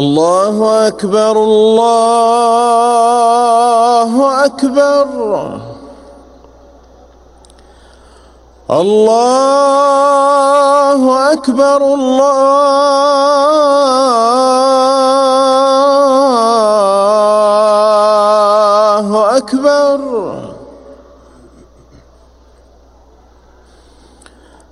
الله أكبر الله أكبر الله أكبر الله أكبر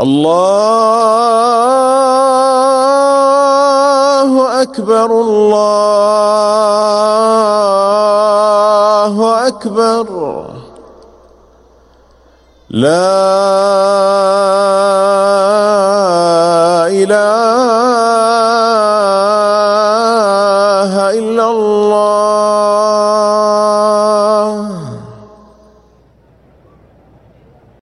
الله أكبر الله أكبر لا إله